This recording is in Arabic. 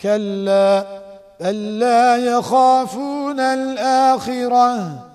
كلا بل لا يخافون الآخرة.